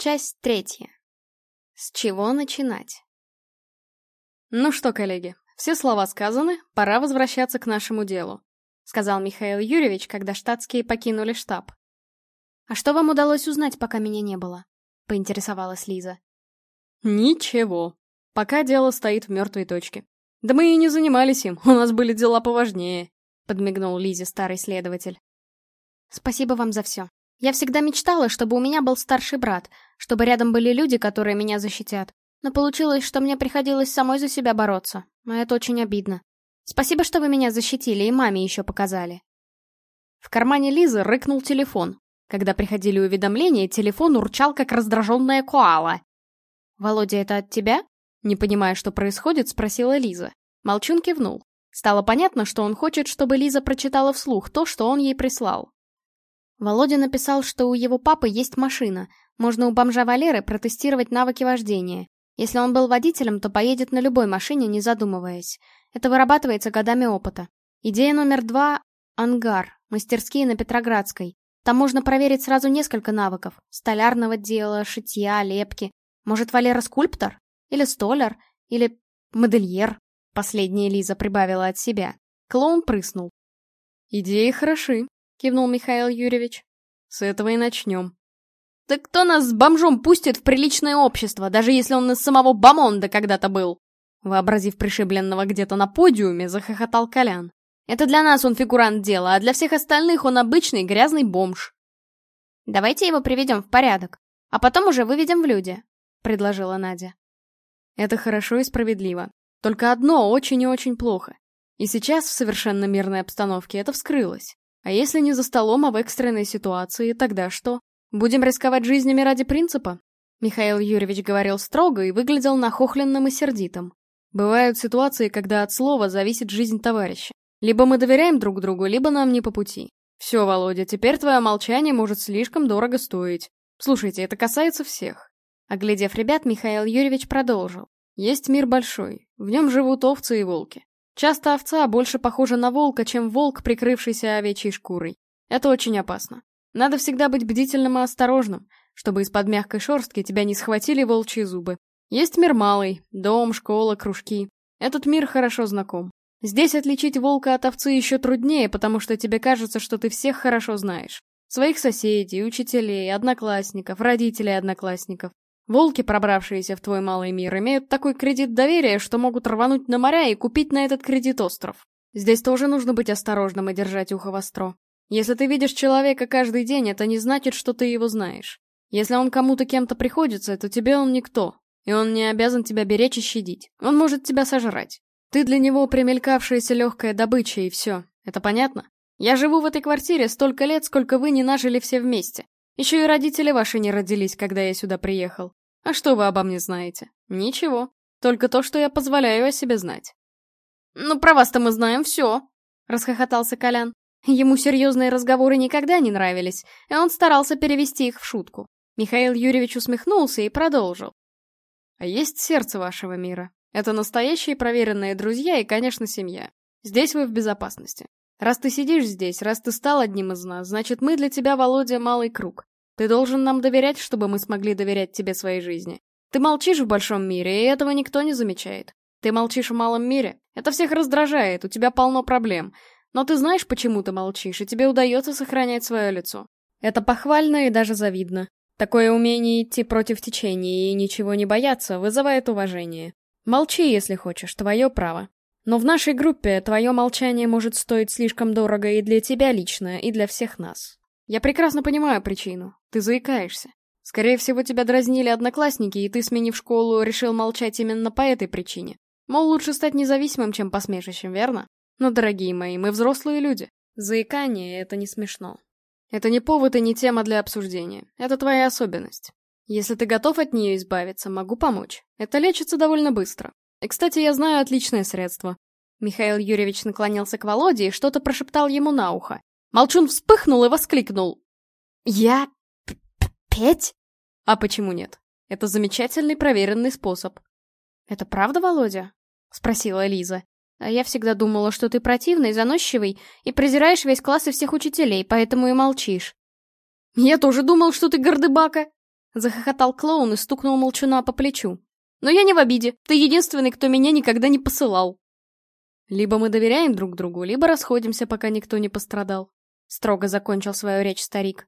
Часть третья. С чего начинать? Ну что, коллеги, все слова сказаны, пора возвращаться к нашему делу, сказал Михаил Юрьевич, когда штатские покинули штаб. А что вам удалось узнать, пока меня не было? Поинтересовалась Лиза. Ничего. Пока дело стоит в мертвой точке. Да мы и не занимались им, у нас были дела поважнее, подмигнул Лизе старый следователь. Спасибо вам за все. Я всегда мечтала, чтобы у меня был старший брат, чтобы рядом были люди, которые меня защитят. Но получилось, что мне приходилось самой за себя бороться, а это очень обидно. Спасибо, что вы меня защитили и маме еще показали. В кармане Лизы рыкнул телефон. Когда приходили уведомления, телефон урчал, как раздраженная коала. «Володя, это от тебя?» Не понимая, что происходит, спросила Лиза. Молчун кивнул. Стало понятно, что он хочет, чтобы Лиза прочитала вслух то, что он ей прислал. Володя написал, что у его папы есть машина. Можно у бомжа Валеры протестировать навыки вождения. Если он был водителем, то поедет на любой машине, не задумываясь. Это вырабатывается годами опыта. Идея номер два — ангар, мастерские на Петроградской. Там можно проверить сразу несколько навыков. Столярного дела, шитья, лепки. Может, Валера скульптор? Или столяр? Или модельер? Последняя Лиза прибавила от себя. Клоун прыснул. «Идеи хороши», — кивнул Михаил Юрьевич. «С этого и начнем». «Так кто нас с бомжом пустит в приличное общество, даже если он из самого Бамонда когда-то был?» Вообразив пришибленного где-то на подиуме, захохотал Колян. «Это для нас он фигурант дела, а для всех остальных он обычный грязный бомж». «Давайте его приведем в порядок, а потом уже выведем в люди», — предложила Надя. «Это хорошо и справедливо. Только одно очень и очень плохо. И сейчас, в совершенно мирной обстановке, это вскрылось. А если не за столом, а в экстренной ситуации, тогда что? Будем рисковать жизнями ради принципа? Михаил Юрьевич говорил строго и выглядел нахохленным и сердитым. Бывают ситуации, когда от слова зависит жизнь товарища. Либо мы доверяем друг другу, либо нам не по пути. Все, Володя, теперь твое молчание может слишком дорого стоить. Слушайте, это касается всех. Оглядев ребят, Михаил Юрьевич продолжил. Есть мир большой, в нем живут овцы и волки. Часто овца больше похожа на волка, чем волк, прикрывшийся овечьей шкурой. Это очень опасно. Надо всегда быть бдительным и осторожным, чтобы из-под мягкой шерстки тебя не схватили волчьи зубы. Есть мир малый, дом, школа, кружки. Этот мир хорошо знаком. Здесь отличить волка от овцы еще труднее, потому что тебе кажется, что ты всех хорошо знаешь. Своих соседей, учителей, одноклассников, родителей одноклассников. Волки, пробравшиеся в твой малый мир, имеют такой кредит доверия, что могут рвануть на моря и купить на этот кредит остров. Здесь тоже нужно быть осторожным и держать ухо востро. Если ты видишь человека каждый день, это не значит, что ты его знаешь. Если он кому-то кем-то приходится, то тебе он никто, и он не обязан тебя беречь и щадить. Он может тебя сожрать. Ты для него примелькавшаяся легкая добыча, и все. Это понятно? Я живу в этой квартире столько лет, сколько вы не нажили все вместе. Еще и родители ваши не родились, когда я сюда приехал. А что вы обо мне знаете? Ничего. Только то, что я позволяю о себе знать. «Ну, про вас-то мы знаем все», — расхохотался Колян. Ему серьезные разговоры никогда не нравились, и он старался перевести их в шутку. Михаил Юрьевич усмехнулся и продолжил. «А есть сердце вашего мира. Это настоящие проверенные друзья и, конечно, семья. Здесь вы в безопасности. Раз ты сидишь здесь, раз ты стал одним из нас, значит, мы для тебя, Володя, малый круг. Ты должен нам доверять, чтобы мы смогли доверять тебе своей жизни. Ты молчишь в большом мире, и этого никто не замечает. Ты молчишь в малом мире. Это всех раздражает, у тебя полно проблем. Но ты знаешь, почему ты молчишь, и тебе удается сохранять свое лицо. Это похвально и даже завидно. Такое умение идти против течения и ничего не бояться вызывает уважение. Молчи, если хочешь, твое право. Но в нашей группе твое молчание может стоить слишком дорого и для тебя лично, и для всех нас. Я прекрасно понимаю причину. Ты заикаешься. Скорее всего, тебя дразнили одноклассники, и ты, сменив школу, решил молчать именно по этой причине. Мол, лучше стать независимым, чем посмешищем, верно? Но, дорогие мои, мы взрослые люди. Заикание — это не смешно. Это не повод и не тема для обсуждения. Это твоя особенность. Если ты готов от нее избавиться, могу помочь. Это лечится довольно быстро. И, кстати, я знаю отличное средство. Михаил Юрьевич наклонился к Володе и что-то прошептал ему на ухо. Молчун вспыхнул и воскликнул. «Я... петь?» «А почему нет? Это замечательный проверенный способ». «Это правда, Володя?» — спросила Лиза. «А я всегда думала, что ты противный, заносчивый и презираешь весь класс и всех учителей, поэтому и молчишь». «Я тоже думал, что ты гордыбака!» Захохотал клоун и стукнул молчуна по плечу. «Но я не в обиде. Ты единственный, кто меня никогда не посылал». «Либо мы доверяем друг другу, либо расходимся, пока никто не пострадал», — строго закончил свою речь старик.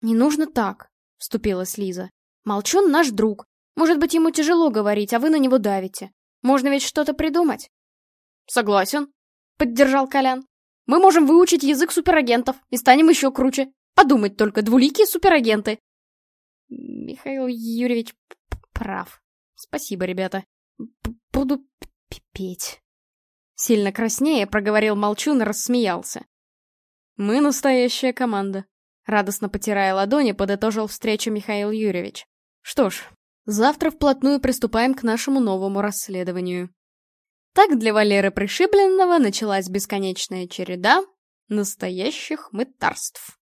«Не нужно так», — вступилась Лиза. «Молчун наш друг. Может быть, ему тяжело говорить, а вы на него давите. Можно ведь что-то придумать». «Согласен», — поддержал Колян. «Мы можем выучить язык суперагентов и станем еще круче. Подумать только, двуликие суперагенты». Михаил Юрьевич прав. Спасибо, ребята. П Буду петь. Сильно краснее проговорил Молчун и рассмеялся. «Мы настоящая команда», — радостно потирая ладони, подытожил встречу Михаил Юрьевич. «Что ж, завтра вплотную приступаем к нашему новому расследованию». Так для Валеры Пришибленного началась бесконечная череда настоящих мытарств.